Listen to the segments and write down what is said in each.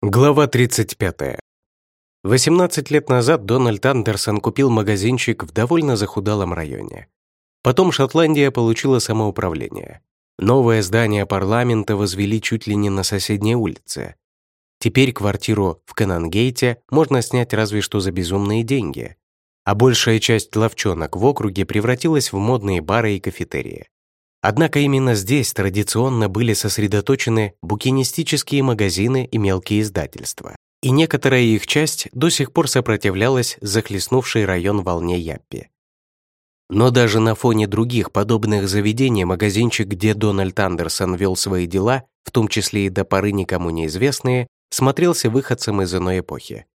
Глава 35. 18 лет назад Дональд Андерсон купил магазинчик в довольно захудалом районе. Потом Шотландия получила самоуправление. Новое здание парламента возвели чуть ли не на соседней улице. Теперь квартиру в Канангейте можно снять разве что за безумные деньги. А большая часть ловчонок в округе превратилась в модные бары и кафетерии. Однако именно здесь традиционно были сосредоточены букинистические магазины и мелкие издательства. И некоторая их часть до сих пор сопротивлялась захлестнувшей район волне Яппи. Но даже на фоне других подобных заведений магазинчик, где Дональд Андерсон вел свои дела, в том числе и до поры никому неизвестные, смотрелся выходцем из иной эпохи.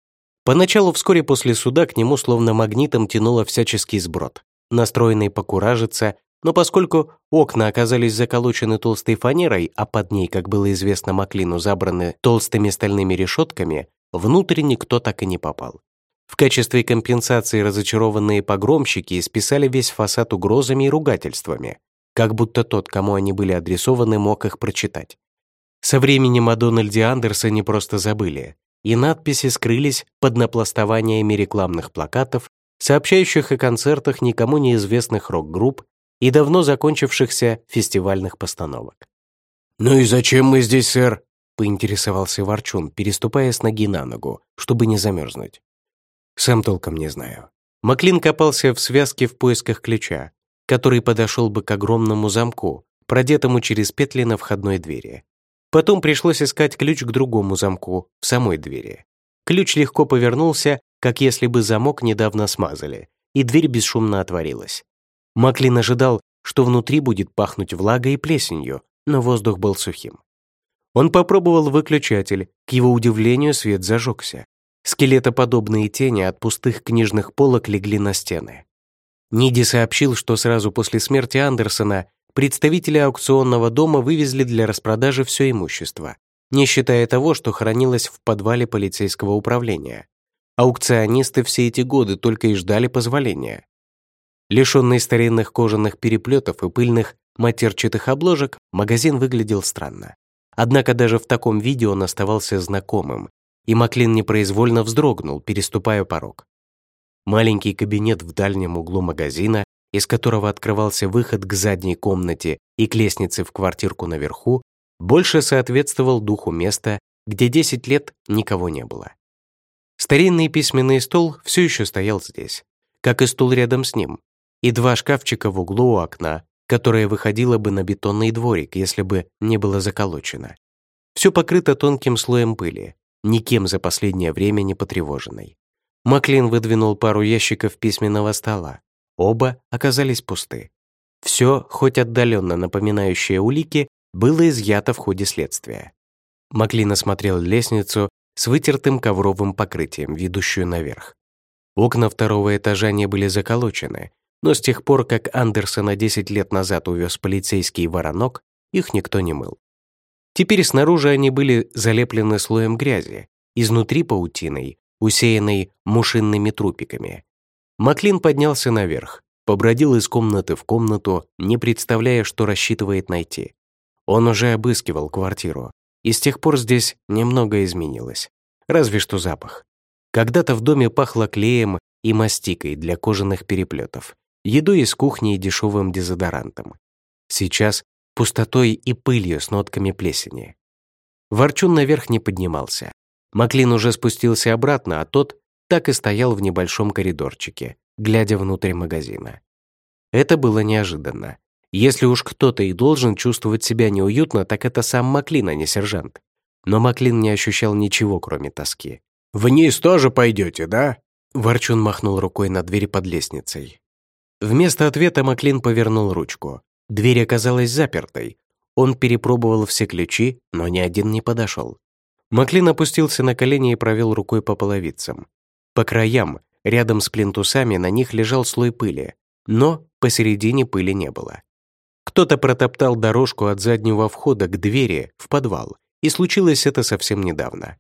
Поначалу вскоре после суда к нему словно магнитом тянуло всяческий сброд, настроенный покуражиться но поскольку окна оказались заколочены толстой фанерой, а под ней, как было известно Маклину, забраны толстыми стальными решетками, внутрь никто так и не попал. В качестве компенсации разочарованные погромщики списали весь фасад угрозами и ругательствами, как будто тот, кому они были адресованы, мог их прочитать. Со временем о Дональде Андерсоне просто забыли, и надписи скрылись под напластованиями рекламных плакатов, сообщающих о концертах никому неизвестных рок-групп и давно закончившихся фестивальных постановок. «Ну и зачем мы здесь, сэр?» — поинтересовался Ворчун, переступая с ноги на ногу, чтобы не замерзнуть. «Сам толком не знаю». Маклин копался в связке в поисках ключа, который подошел бы к огромному замку, продетому через петли на входной двери. Потом пришлось искать ключ к другому замку, в самой двери. Ключ легко повернулся, как если бы замок недавно смазали, и дверь бесшумно отворилась. Маклин ожидал, что внутри будет пахнуть влагой и плесенью, но воздух был сухим. Он попробовал выключатель, к его удивлению свет зажегся. Скелетоподобные тени от пустых книжных полок легли на стены. Ниди сообщил, что сразу после смерти Андерсона представители аукционного дома вывезли для распродажи все имущество, не считая того, что хранилось в подвале полицейского управления. Аукционисты все эти годы только и ждали позволения. Лишенный старинных кожаных переплетов и пыльных матерчатых обложек, магазин выглядел странно. Однако даже в таком виде он оставался знакомым, и Маклин непроизвольно вздрогнул, переступая порог. Маленький кабинет в дальнем углу магазина, из которого открывался выход к задней комнате и к лестнице в квартирку наверху, больше соответствовал духу места, где 10 лет никого не было. Старинный письменный стол все еще стоял здесь, как и стул рядом с ним, и два шкафчика в углу у окна, которое выходило бы на бетонный дворик, если бы не было заколочено. Все покрыто тонким слоем пыли, никем за последнее время не потревоженной. Маклин выдвинул пару ящиков письменного стола. Оба оказались пусты. Все, хоть отдаленно напоминающее улики, было изъято в ходе следствия. Маклин осмотрел лестницу с вытертым ковровым покрытием, ведущую наверх. Окна второго этажа не были заколочены, но с тех пор, как Андерсона 10 лет назад увез полицейский воронок, их никто не мыл. Теперь снаружи они были залеплены слоем грязи, изнутри паутиной, усеянной мушинными трупиками. Маклин поднялся наверх, побродил из комнаты в комнату, не представляя, что рассчитывает найти. Он уже обыскивал квартиру, и с тех пор здесь немного изменилось. Разве что запах. Когда-то в доме пахло клеем и мастикой для кожаных переплетов, едой из кухни и дешевым дезодорантом. Сейчас пустотой и пылью с нотками плесени. Ворчун наверх не поднимался. Маклин уже спустился обратно, а тот так и стоял в небольшом коридорчике, глядя внутрь магазина. Это было неожиданно. Если уж кто-то и должен чувствовать себя неуютно, так это сам Маклин, а не сержант. Но Маклин не ощущал ничего, кроме тоски. «Вниз тоже пойдете, да?» Ворчун махнул рукой на двери под лестницей. Вместо ответа Маклин повернул ручку. Дверь оказалась запертой. Он перепробовал все ключи, но ни один не подошел. Маклин опустился на колени и провел рукой по половицам. По краям, рядом с плинтусами, на них лежал слой пыли, но посередине пыли не было. Кто-то протоптал дорожку от заднего входа к двери в подвал, и случилось это совсем недавно.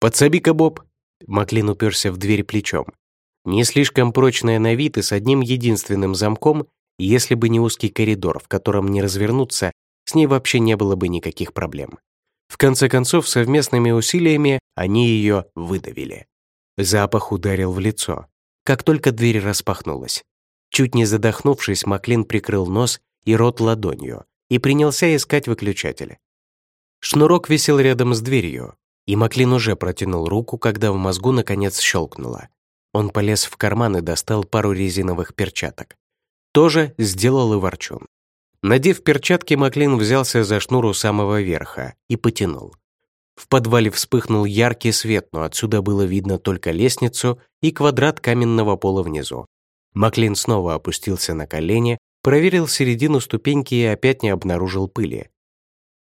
«Подсоби-ка, Боб!» Маклин уперся в дверь плечом. Не слишком прочная на вид и с одним единственным замком, если бы не узкий коридор, в котором не развернуться, с ней вообще не было бы никаких проблем. В конце концов, совместными усилиями они ее выдавили. Запах ударил в лицо, как только дверь распахнулась. Чуть не задохнувшись, Маклин прикрыл нос и рот ладонью и принялся искать выключатель. Шнурок висел рядом с дверью, и Маклин уже протянул руку, когда в мозгу наконец щелкнуло. Он полез в карман и достал пару резиновых перчаток. Тоже сделал и ворчун. Надев перчатки, Маклин взялся за шнур у самого верха и потянул. В подвале вспыхнул яркий свет, но отсюда было видно только лестницу и квадрат каменного пола внизу. Маклин снова опустился на колени, проверил середину ступеньки и опять не обнаружил пыли.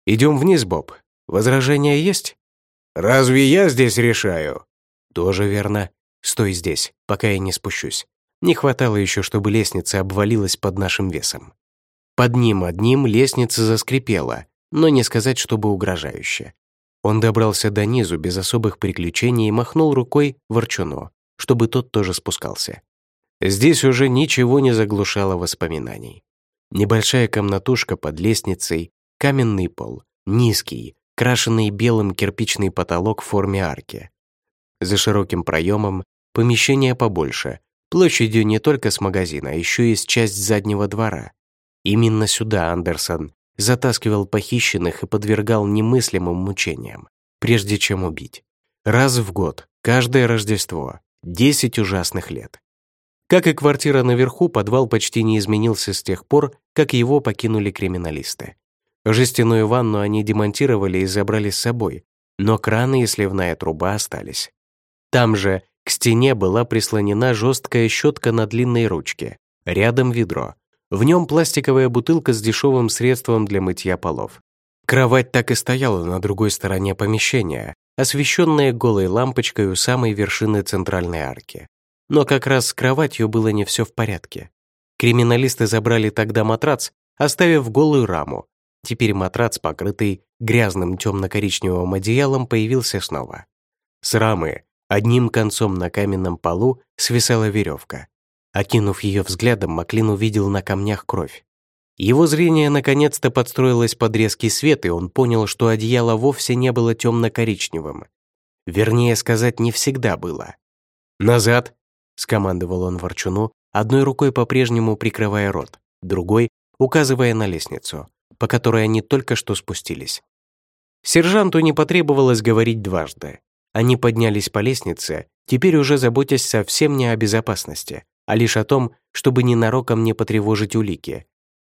«Идем вниз, Боб. Возражения есть?» «Разве я здесь решаю?» «Тоже верно. Стой здесь, пока я не спущусь. Не хватало еще, чтобы лестница обвалилась под нашим весом». Под ним одним лестница заскрипела, но не сказать, чтобы угрожающе. Он добрался до низу без особых приключений и махнул рукой ворчуну, чтобы тот тоже спускался. Здесь уже ничего не заглушало воспоминаний. Небольшая комнатушка под лестницей, каменный пол, низкий, крашеный белым кирпичный потолок в форме арки. За широким проемом помещение побольше, площадью не только с магазина, еще и с часть заднего двора. Именно сюда Андерсон затаскивал похищенных и подвергал немыслимым мучениям, прежде чем убить. Раз в год, каждое Рождество, 10 ужасных лет. Как и квартира наверху, подвал почти не изменился с тех пор, как его покинули криминалисты. Жестяную ванну они демонтировали и забрали с собой, но краны и сливная труба остались. Там же к стене была прислонена жесткая щетка на длинной ручке, рядом ведро, в нем пластиковая бутылка с дешевым средством для мытья полов. Кровать так и стояла на другой стороне помещения, освещенная голой лампочкой у самой вершины центральной арки. Но как раз с кроватью было не все в порядке. Криминалисты забрали тогда матрац, оставив голую раму. Теперь матрац, покрытый грязным темно-коричневым одеялом, появился снова. С рамы одним концом на каменном полу свисала веревка. Окинув ее взглядом, Маклин увидел на камнях кровь. Его зрение наконец-то подстроилось под резкий свет, и он понял, что одеяло вовсе не было темно-коричневым. Вернее сказать, не всегда было. «Назад!» — скомандовал он ворчуну, одной рукой по-прежнему прикрывая рот, другой — указывая на лестницу, по которой они только что спустились. Сержанту не потребовалось говорить дважды. Они поднялись по лестнице, теперь уже заботясь совсем не о безопасности, а лишь о том, чтобы ненароком не потревожить улики.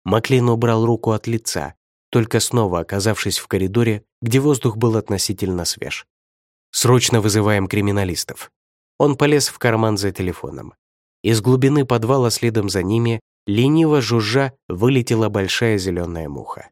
Маклин убрал руку от лица, только снова оказавшись в коридоре, где воздух был относительно свеж. «Срочно вызываем криминалистов». Он полез в карман за телефоном. Из глубины подвала следом за ними, лениво жужжа, вылетела большая зеленая муха.